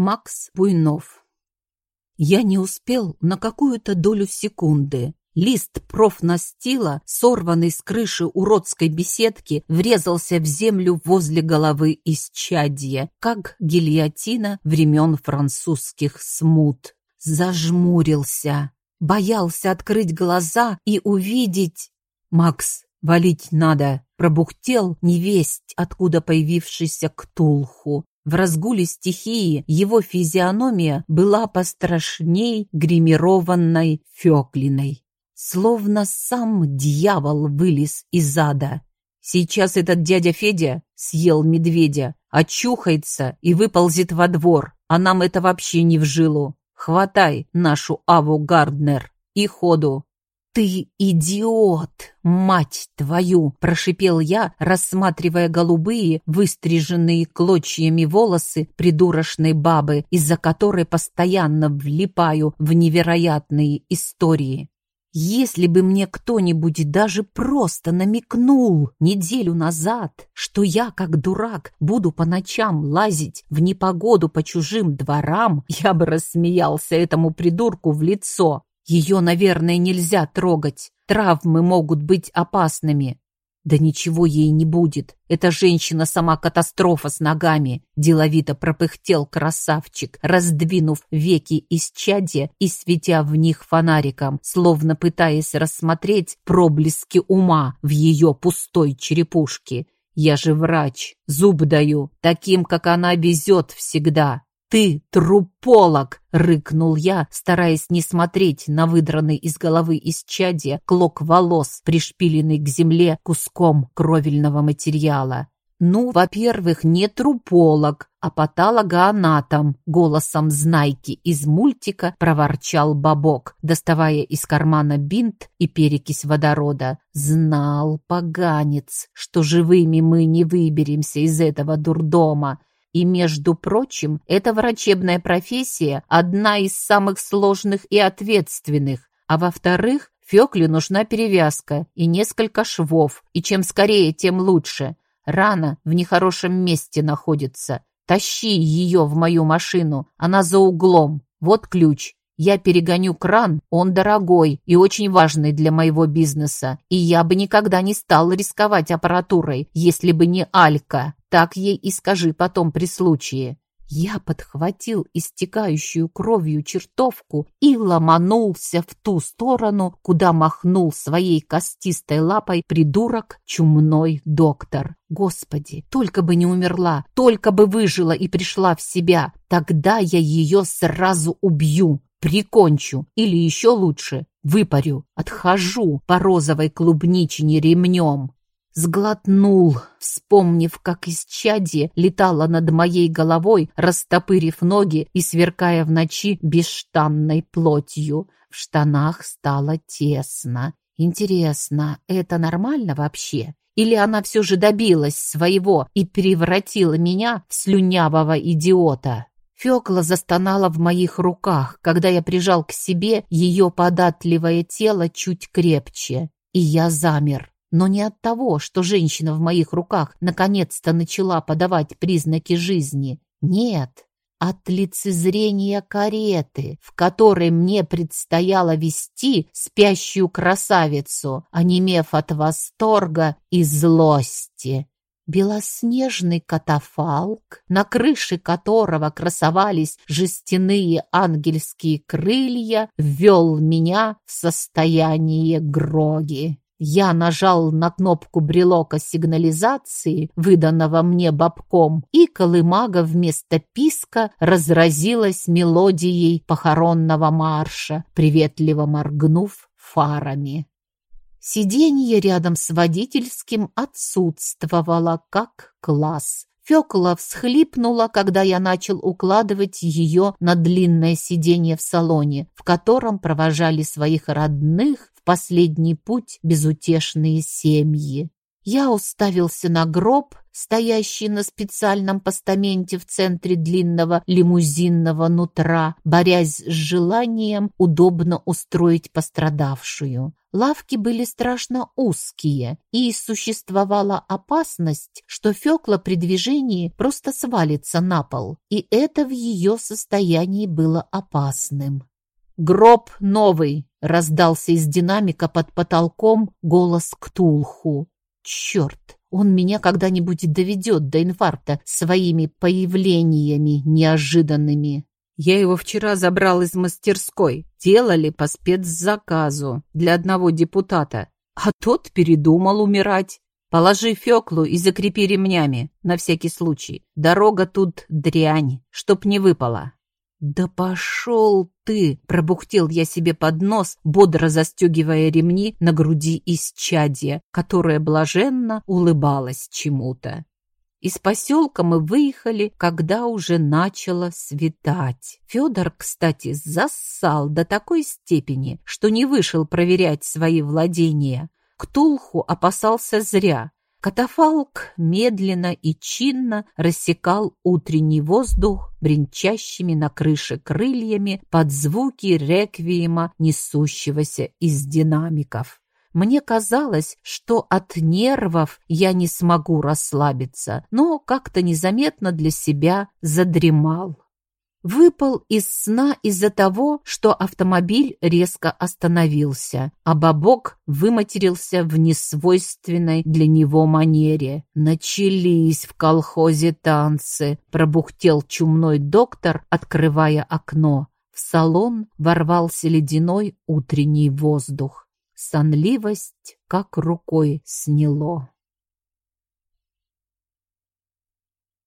Макс Буйнов. Я не успел на какую-то долю секунды. Лист профнастила, сорванный с крыши уродской беседки, врезался в землю возле головы исчадья, как гильотина времен французских смут. Зажмурился, боялся открыть глаза и увидеть... «Макс, валить надо!» пробухтел невесть, откуда появившийся Ктулху. В разгуле стихии его физиономия была пострашней гримированной Фёклиной. Словно сам дьявол вылез из ада. Сейчас этот дядя Федя съел медведя, очухается и выползет во двор, а нам это вообще не в жилу. Хватай нашу Аву Гарднер и ходу. «Ты идиот, мать твою!» – прошипел я, рассматривая голубые, выстриженные клочьями волосы придурочной бабы, из-за которой постоянно влипаю в невероятные истории. Если бы мне кто-нибудь даже просто намекнул неделю назад, что я, как дурак, буду по ночам лазить в непогоду по чужим дворам, я бы рассмеялся этому придурку в лицо. Ее, наверное, нельзя трогать. Травмы могут быть опасными. Да ничего ей не будет. Эта женщина сама катастрофа с ногами. Деловито пропыхтел красавчик, раздвинув веки из чади и светя в них фонариком, словно пытаясь рассмотреть проблески ума в ее пустой черепушке. Я же врач, зуб даю, таким, как она, везет всегда. «Ты труполог!» — рыкнул я, стараясь не смотреть на выдранный из головы исчадия клок волос, пришпиленный к земле куском кровельного материала. «Ну, во-первых, не труполог, а патологоанатом», — голосом знайки из мультика проворчал Бабок, доставая из кармана бинт и перекись водорода. «Знал, поганец, что живыми мы не выберемся из этого дурдома. И, между прочим, эта врачебная профессия одна из самых сложных и ответственных. А во-вторых, Фёкле нужна перевязка и несколько швов, и чем скорее, тем лучше. Рана в нехорошем месте находится. Тащи ее в мою машину, она за углом. Вот ключ. Я перегоню кран, он дорогой и очень важный для моего бизнеса, и я бы никогда не стал рисковать аппаратурой, если бы не Алька. Так ей и скажи потом при случае. Я подхватил истекающую кровью чертовку и ломанулся в ту сторону, куда махнул своей костистой лапой придурок чумной доктор. Господи, только бы не умерла, только бы выжила и пришла в себя, тогда я ее сразу убью прикончу или еще лучше выпарю, отхожу по розовой клубничине ремнем. Сглотнул, вспомнив, как из чади летала над моей головой, растопырив ноги и сверкая в ночи бесштанной плотью. В штанах стало тесно. Интересно, это нормально вообще? Или она все же добилась своего и превратила меня в слюнявого идиота? Фёкла застонала в моих руках, когда я прижал к себе ее податливое тело чуть крепче. И я замер. Но не от того, что женщина в моих руках наконец-то начала подавать признаки жизни. Нет, от лицезрения кареты, в которой мне предстояло вести спящую красавицу, онемев от восторга и злости белоснежный катафалк, на крыше которого красовались жестяные ангельские крылья, ввел меня в состояние гроги. Я нажал на кнопку брелока сигнализации, выданного мне бабком, и колымага вместо писка разразилась мелодией похоронного марша, приветливо моргнув фарами. Сиденье рядом с водительским отсутствовало как класс. Фёкла всхлипнула, когда я начал укладывать ее на длинное сиденье в салоне, в котором провожали своих родных в последний путь безутешные семьи. Я уставился на гроб, стоящий на специальном постаменте в центре длинного лимузинного нутра, борясь с желанием удобно устроить пострадавшую. Лавки были страшно узкие, и существовала опасность, что Фёкла при движении просто свалится на пол, и это в ее состоянии было опасным. «Гроб новый!» — раздался из динамика под потолком голос Ктулху. «Черт! Он меня когда-нибудь доведет до инфаркта своими появлениями неожиданными!» Я его вчера забрал из мастерской. Делали по спецзаказу для одного депутата. А тот передумал умирать. Положи Феклу и закрепи ремнями, на всякий случай. Дорога тут дрянь, чтоб не выпала. «Да пошел ты!» — пробухтел я себе под нос, бодро застегивая ремни на груди из чадья, которая блаженно улыбалась чему-то. Из поселка мы выехали, когда уже начало светать. Федор, кстати, зассал до такой степени, что не вышел проверять свои владения. Ктулху опасался зря. Катафалк медленно и чинно рассекал утренний воздух бренчащими на крыше крыльями под звуки реквиема, несущегося из динамиков. Мне казалось, что от нервов я не смогу расслабиться, но как-то незаметно для себя задремал. Выпал из сна из-за того, что автомобиль резко остановился, а бабок выматерился в несвойственной для него манере. «Начались в колхозе танцы», — пробухтел чумной доктор, открывая окно. В салон ворвался ледяной утренний воздух сонливость как рукой сняло.